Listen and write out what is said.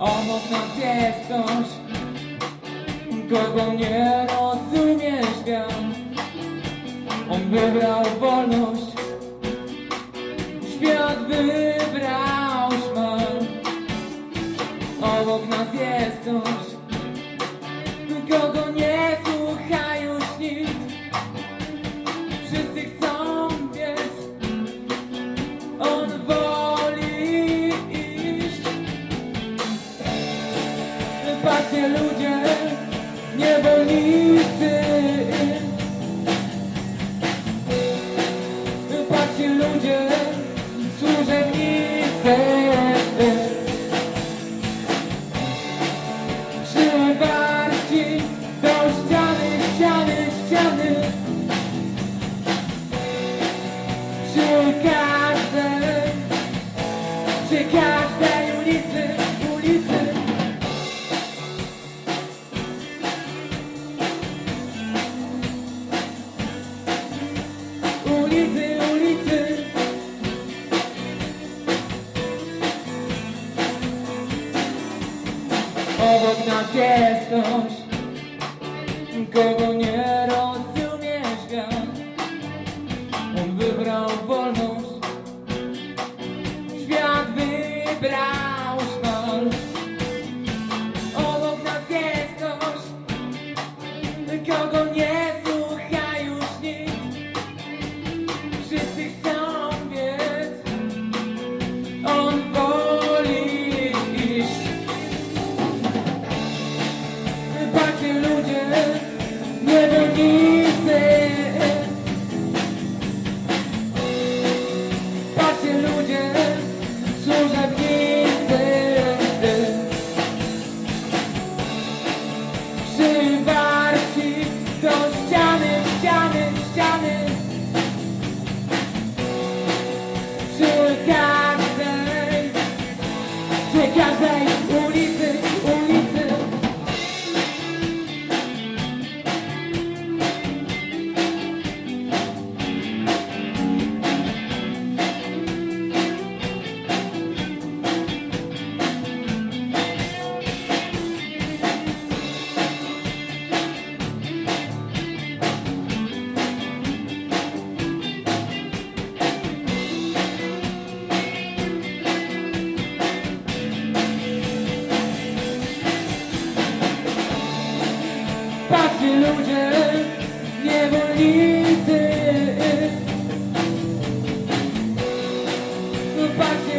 Obok nas jest ktoś, kogo nie rozumie świat. On wybrał wolność, Patrzcie ludzie, niewolnicy. Patrzcie ludzie, służebnicy. Obok nas jest ktoś, kogo nie rozumie świat. On wybrał wolność, świat wybrał szmal. Obok nas jest ktoś, kogo ludzie, Tacy ludzie, niewolnicy. Popatrz